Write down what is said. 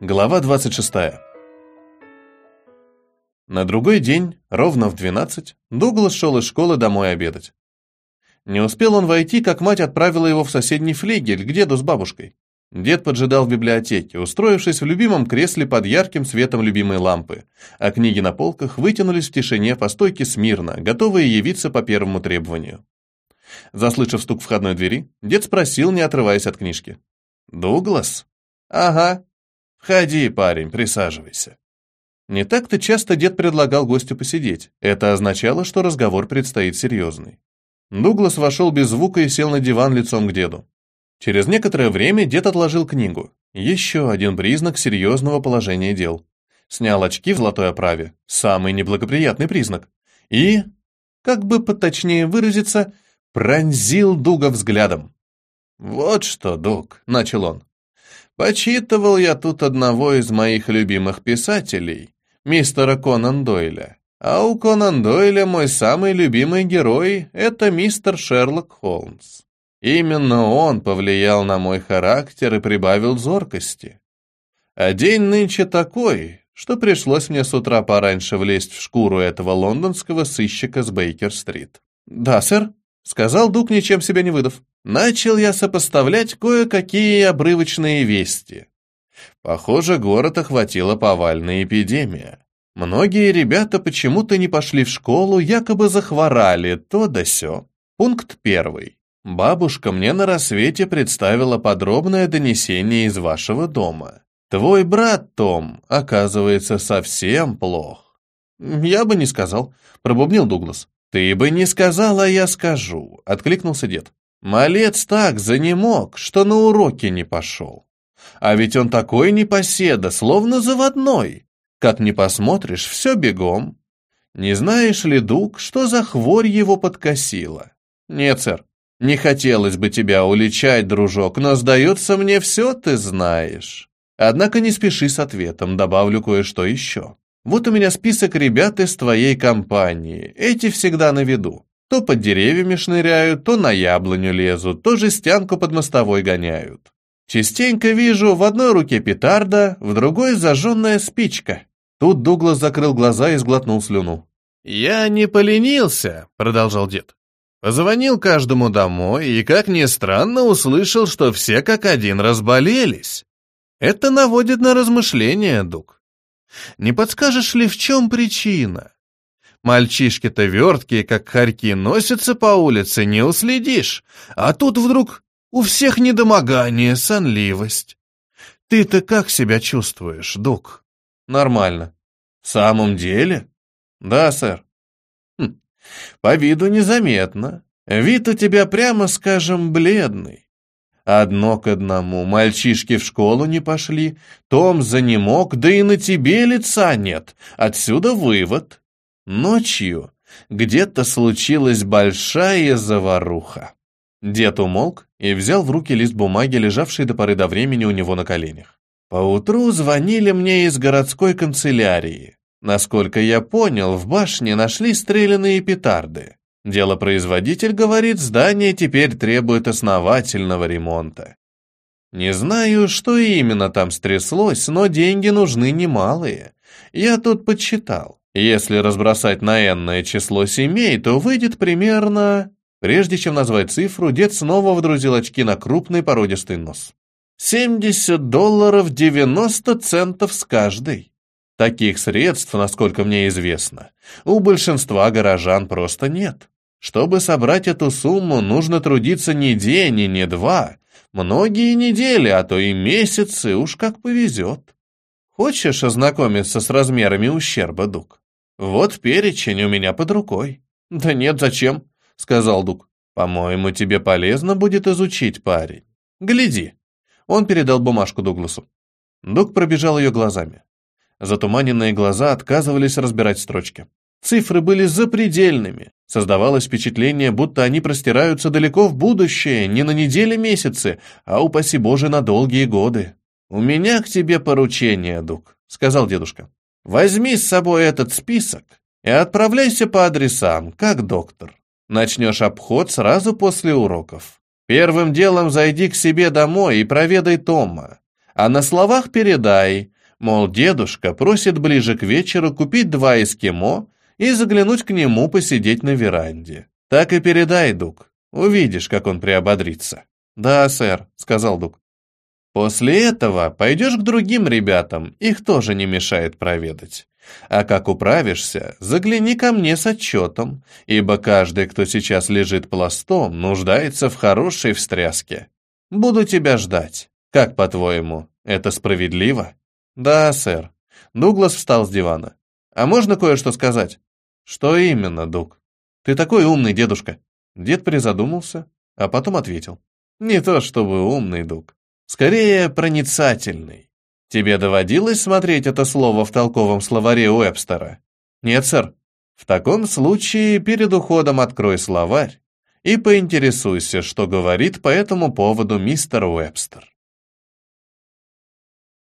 Глава 26. На другой день, ровно в 12, Дуглас шел из школы домой обедать. Не успел он войти, как мать отправила его в соседний флигель к деду с бабушкой. Дед поджидал в библиотеке, устроившись в любимом кресле под ярким светом любимой лампы, а книги на полках вытянулись в тишине по стойке смирно, готовые явиться по первому требованию. Заслышав стук входной двери, дед спросил, не отрываясь от книжки. «Дуглас?» «Ага», «Входи, парень, присаживайся». Не так-то часто дед предлагал гостю посидеть. Это означало, что разговор предстоит серьезный. Дуглас вошел без звука и сел на диван лицом к деду. Через некоторое время дед отложил книгу. Еще один признак серьезного положения дел. Снял очки в золотой оправе. Самый неблагоприятный признак. И, как бы поточнее выразиться, пронзил Дуга взглядом. «Вот что, Дуг», — начал он, Почитывал я тут одного из моих любимых писателей, мистера Конан Дойля. А у Конан Дойля мой самый любимый герой — это мистер Шерлок Холмс. Именно он повлиял на мой характер и прибавил зоркости. А день нынче такой, что пришлось мне с утра пораньше влезть в шкуру этого лондонского сыщика с Бейкер-стрит. «Да, сэр», — сказал Дук, ничем себя не выдав. Начал я сопоставлять кое-какие обрывочные вести. Похоже, город охватила повальная эпидемия. Многие ребята почему-то не пошли в школу, якобы захворали, то да сё. Пункт первый. Бабушка мне на рассвете представила подробное донесение из вашего дома. Твой брат Том, оказывается, совсем плох. Я бы не сказал, пробубнил Дуглас. Ты бы не сказал, а я скажу, откликнулся дед. Малец так занемог, что на уроки не пошел. А ведь он такой непоседа, словно заводной. Как ни посмотришь, все бегом. Не знаешь ли, Дуг, что за хворь его подкосила? Нет, сэр, не хотелось бы тебя уличать, дружок, но, сдается мне, все ты знаешь. Однако не спеши с ответом, добавлю кое-что еще. Вот у меня список ребят из твоей компании, эти всегда на виду. То под деревьями шныряют, то на яблоню лезут, то жестянку под мостовой гоняют. Частенько вижу в одной руке петарда, в другой зажженная спичка. Тут Дуглас закрыл глаза и сглотнул слюну. «Я не поленился», — продолжал дед. Позвонил каждому домой и, как ни странно, услышал, что все как один разболелись. Это наводит на размышления, Дуг. Не подскажешь ли, в чем причина? Мальчишки-то верткие, как хорьки, носятся по улице, не уследишь. А тут вдруг у всех недомогание, сонливость. Ты-то как себя чувствуешь, Дук? Нормально. В самом деле? Да, сэр. Хм. По виду незаметно. Вид у тебя, прямо скажем, бледный. Одно к одному, мальчишки в школу не пошли, Том занемог, да и на тебе лица нет. Отсюда вывод. Ночью где-то случилась большая заваруха. Дед умолк и взял в руки лист бумаги, лежавший до поры до времени у него на коленях. Поутру звонили мне из городской канцелярии. Насколько я понял, в башне нашли стрелянные петарды. Делопроизводитель говорит, здание теперь требует основательного ремонта. Не знаю, что именно там стряслось, но деньги нужны немалые. Я тут подсчитал. Если разбросать на энное число семей, то выйдет примерно... Прежде чем назвать цифру, дед снова вдрузил очки на крупный породистый нос. 70 долларов 90 центов с каждой. Таких средств, насколько мне известно, у большинства горожан просто нет. Чтобы собрать эту сумму, нужно трудиться не день и не два, многие недели, а то и месяцы, уж как повезет. Хочешь ознакомиться с размерами ущерба, Дук? «Вот перечень у меня под рукой». «Да нет, зачем?» — сказал Дук. «По-моему, тебе полезно будет изучить, парень. Гляди». Он передал бумажку Дугласу. Дук пробежал ее глазами. Затуманенные глаза отказывались разбирать строчки. Цифры были запредельными. Создавалось впечатление, будто они простираются далеко в будущее, не на недели-месяцы, а, упаси Боже, на долгие годы. «У меня к тебе поручение, Дук», — сказал дедушка. Возьми с собой этот список и отправляйся по адресам, как доктор. Начнешь обход сразу после уроков. Первым делом зайди к себе домой и проведай Тома. А на словах передай, мол, дедушка просит ближе к вечеру купить два эскимо и заглянуть к нему посидеть на веранде. Так и передай, Дук. Увидишь, как он приободрится. Да, сэр, сказал Дук. После этого пойдешь к другим ребятам, их тоже не мешает проведать. А как управишься, загляни ко мне с отчетом, ибо каждый, кто сейчас лежит пластом, нуждается в хорошей встряске. Буду тебя ждать. Как, по-твоему, это справедливо? Да, сэр. Дуглас встал с дивана. А можно кое-что сказать? Что именно, Дуг? Ты такой умный, дедушка. Дед призадумался, а потом ответил. Не то чтобы умный, Дуг. Скорее, проницательный. Тебе доводилось смотреть это слово в толковом словаре Уэбстера? Нет, сэр. В таком случае перед уходом открой словарь и поинтересуйся, что говорит по этому поводу мистер Уэбстер.